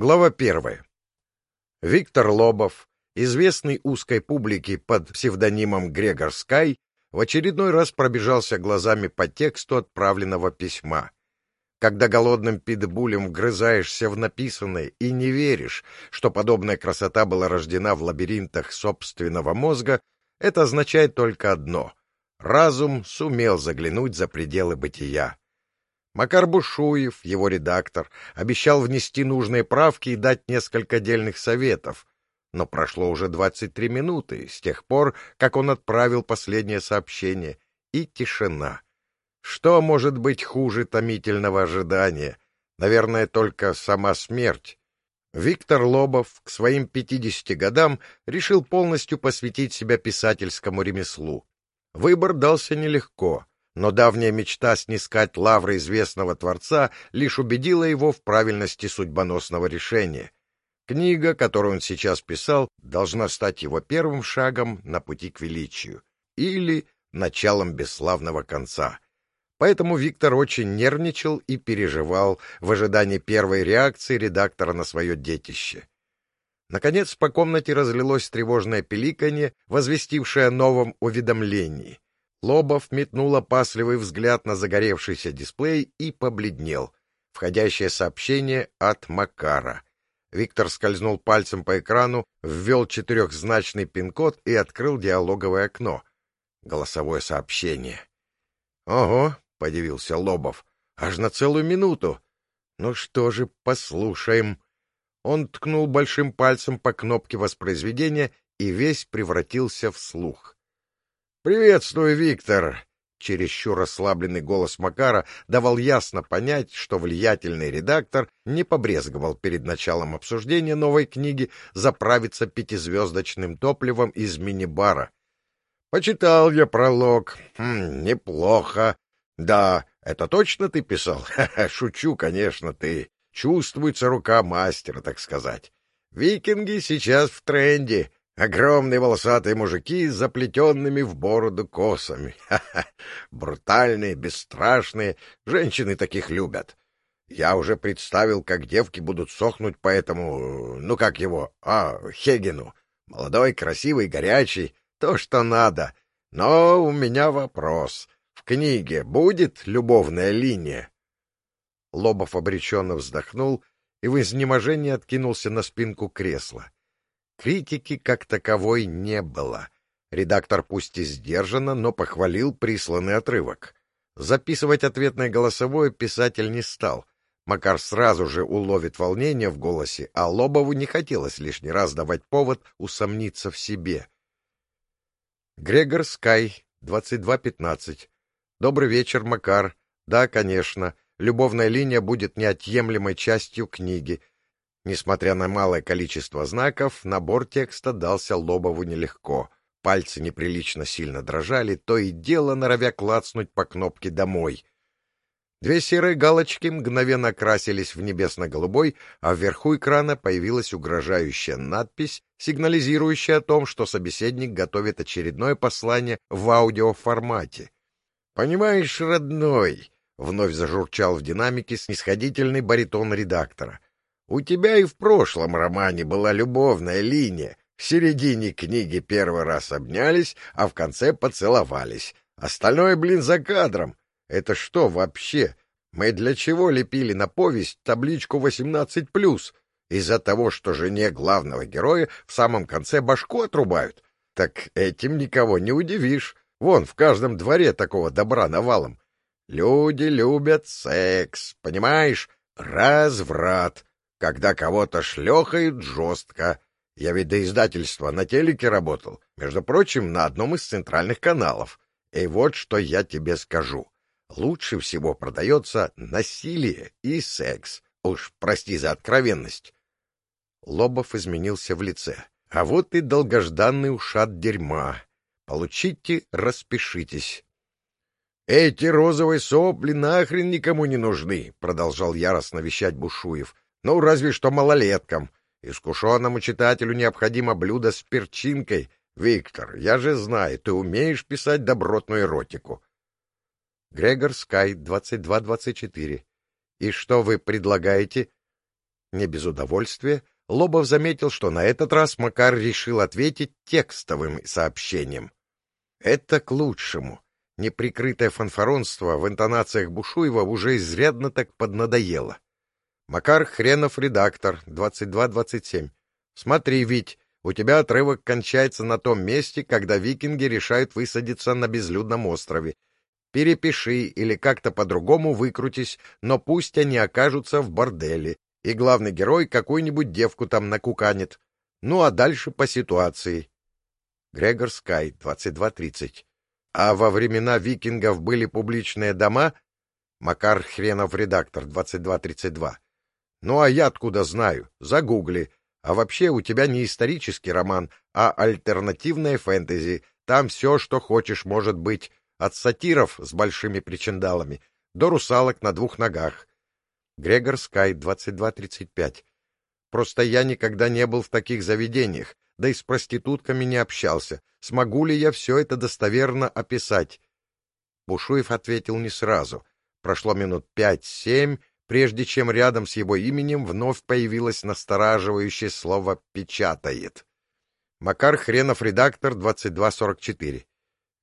Глава первая. Виктор Лобов, известный узкой публике под псевдонимом Грегор Скай, в очередной раз пробежался глазами по тексту отправленного письма. Когда голодным питбулем вгрызаешься в написанное и не веришь, что подобная красота была рождена в лабиринтах собственного мозга, это означает только одно — разум сумел заглянуть за пределы бытия. Макар Бушуев, его редактор, обещал внести нужные правки и дать несколько дельных советов. Но прошло уже 23 минуты с тех пор, как он отправил последнее сообщение, и тишина. Что может быть хуже томительного ожидания? Наверное, только сама смерть. Виктор Лобов к своим 50 годам решил полностью посвятить себя писательскому ремеслу. Выбор дался нелегко — но давняя мечта снискать лавры известного творца лишь убедила его в правильности судьбоносного решения. Книга, которую он сейчас писал, должна стать его первым шагом на пути к величию или началом бесславного конца. Поэтому Виктор очень нервничал и переживал в ожидании первой реакции редактора на свое детище. Наконец по комнате разлилось тревожное пиликанье, возвестившее о новом уведомлении — Лобов метнул опасливый взгляд на загоревшийся дисплей и побледнел. Входящее сообщение от Макара. Виктор скользнул пальцем по экрану, ввел четырехзначный пин-код и открыл диалоговое окно. Голосовое сообщение. «Ого!» — подивился Лобов. «Аж на целую минуту!» «Ну что же, послушаем». Он ткнул большим пальцем по кнопке воспроизведения и весь превратился в слух. «Приветствую, Виктор!» Чересчур расслабленный голос Макара давал ясно понять, что влиятельный редактор не побрезговал перед началом обсуждения новой книги заправиться пятизвездочным топливом из мини-бара. «Почитал я пролог. Хм, неплохо. Да, это точно ты писал? Шучу, конечно, ты. Чувствуется рука мастера, так сказать. Викинги сейчас в тренде. Огромные волосатые мужики с заплетенными в бороду косами. Ха-ха! Брутальные, бесстрашные. Женщины таких любят. Я уже представил, как девки будут сохнуть по этому... Ну, как его? А, Хегину. Молодой, красивый, горячий. То, что надо. Но у меня вопрос. В книге будет любовная линия? Лобов обреченно вздохнул и в изнеможении откинулся на спинку кресла. Критики как таковой не было. Редактор пусть и сдержанно, но похвалил присланный отрывок. Записывать ответное голосовое писатель не стал. Макар сразу же уловит волнение в голосе, а Лобову не хотелось лишний раз давать повод усомниться в себе. Грегор Скай, 22.15. Добрый вечер, Макар. Да, конечно, любовная линия будет неотъемлемой частью книги. Несмотря на малое количество знаков, набор текста дался Лобову нелегко. Пальцы неприлично сильно дрожали, то и дело норовя клацнуть по кнопке «Домой». Две серые галочки мгновенно окрасились в небесно-голубой, а вверху экрана появилась угрожающая надпись, сигнализирующая о том, что собеседник готовит очередное послание в аудиоформате. «Понимаешь, родной», — вновь зажурчал в динамике снисходительный баритон редактора, у тебя и в прошлом романе была любовная линия. В середине книги первый раз обнялись, а в конце поцеловались. Остальное, блин, за кадром. Это что вообще? Мы для чего лепили на повесть табличку 18+. Из-за того, что жене главного героя в самом конце башку отрубают? Так этим никого не удивишь. Вон, в каждом дворе такого добра навалом. Люди любят секс, понимаешь? Разврат когда кого-то шлехают жестко. Я ведь до издательства на телеке работал, между прочим, на одном из центральных каналов. И вот что я тебе скажу. Лучше всего продается насилие и секс. Уж прости за откровенность. Лобов изменился в лице. А вот и долгожданный ушат дерьма. Получите, распишитесь. «Эти розовые сопли нахрен никому не нужны», — продолжал яростно вещать Бушуев. Ну, разве что малолеткам. Искушенному читателю необходимо блюдо с перчинкой. Виктор, я же знаю, ты умеешь писать добротную эротику. Грегор Скай, 22-24. И что вы предлагаете? Не без удовольствия Лобов заметил, что на этот раз Макар решил ответить текстовым сообщением. Это к лучшему. Неприкрытое фанфаронство в интонациях Бушуева уже изрядно так поднадоело. Макар Хренов, редактор, 22-27. Смотри, Вить, у тебя отрывок кончается на том месте, когда викинги решают высадиться на безлюдном острове. Перепиши или как-то по-другому выкрутись, но пусть они окажутся в борделе, и главный герой какую-нибудь девку там накуканит. Ну а дальше по ситуации. Грегор Скай, 22.30. А во времена викингов были публичные дома? Макар Хренов, редактор, 22.32. Ну а я откуда знаю? Загугли. А вообще у тебя не исторический роман, а альтернативная фэнтези. Там все, что хочешь, может быть. От сатиров с большими причиндалами до русалок на двух ногах. Грегор Скай, 22.35. Просто я никогда не был в таких заведениях, да и с проститутками не общался. Смогу ли я все это достоверно описать? Бушуев ответил не сразу. Прошло минут пять-семь, прежде чем рядом с его именем вновь появилось настораживающее слово «печатает». Макар Хренов, редактор, 2244.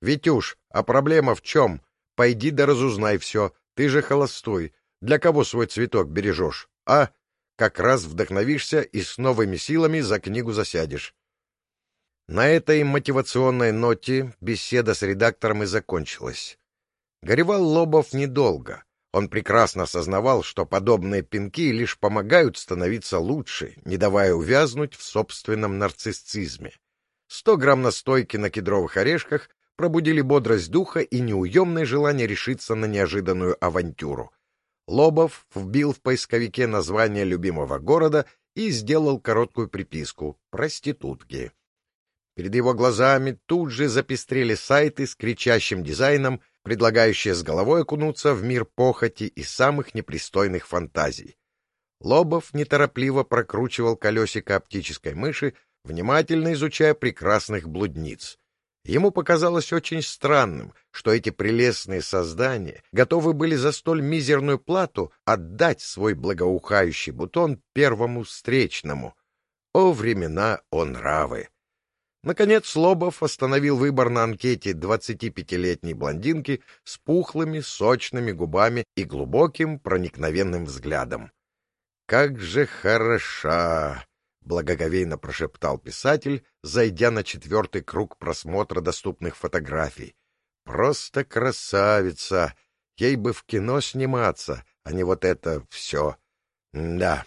«Витюш, а проблема в чем? Пойди да разузнай все. Ты же холостой. Для кого свой цветок бережешь? А? Как раз вдохновишься и с новыми силами за книгу засядешь». На этой мотивационной ноте беседа с редактором и закончилась. Горевал Лобов недолго. Он прекрасно осознавал, что подобные пинки лишь помогают становиться лучше, не давая увязнуть в собственном нарциссизме. Сто грамм настойки на кедровых орешках пробудили бодрость духа и неуемное желание решиться на неожиданную авантюру. Лобов вбил в поисковике название любимого города и сделал короткую приписку «Проститутки». Перед его глазами тут же запестрели сайты с кричащим дизайном — предлагающее с головой окунуться в мир похоти и самых непристойных фантазий. Лобов неторопливо прокручивал колесико оптической мыши, внимательно изучая прекрасных блудниц. Ему показалось очень странным, что эти прелестные создания готовы были за столь мизерную плату отдать свой благоухающий бутон первому встречному. О времена, о нравы! Наконец Лобов остановил выбор на анкете 25-летней блондинки с пухлыми, сочными губами и глубоким, проникновенным взглядом. «Как же хороша!» — благоговейно прошептал писатель, зайдя на четвертый круг просмотра доступных фотографий. «Просто красавица! Ей бы в кино сниматься, а не вот это все. Да».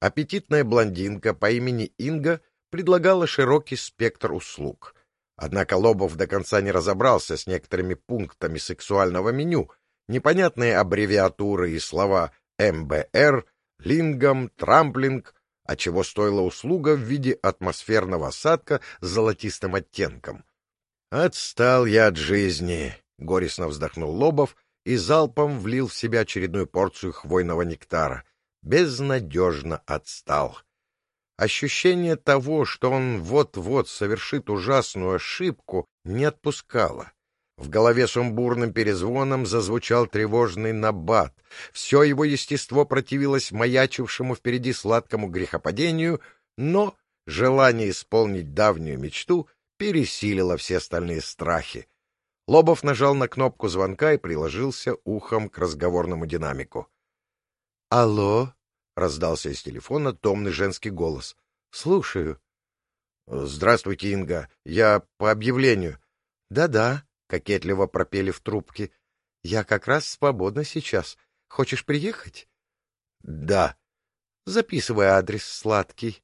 Аппетитная блондинка по имени Инга — предлагала широкий спектр услуг. Однако Лобов до конца не разобрался с некоторыми пунктами сексуального меню, непонятные аббревиатуры и слова МБР, лингам, трамплинг, а чего стоила услуга в виде атмосферного осадка с золотистым оттенком. «Отстал я от жизни», — горестно вздохнул Лобов и залпом влил в себя очередную порцию хвойного нектара. Безнадежно отстал. Ощущение того, что он вот-вот совершит ужасную ошибку, не отпускало. В голове сумбурным перезвоном зазвучал тревожный набат. Все его естество противилось маячившему впереди сладкому грехопадению, но желание исполнить давнюю мечту пересилило все остальные страхи. Лобов нажал на кнопку звонка и приложился ухом к разговорному динамику. — Алло? — раздался из телефона томный женский голос. — Слушаю. — Здравствуйте, Инга. Я по объявлению. Да — Да-да, — кокетливо пропели в трубке. — Я как раз свободна сейчас. Хочешь приехать? — Да. — Записывай адрес, сладкий.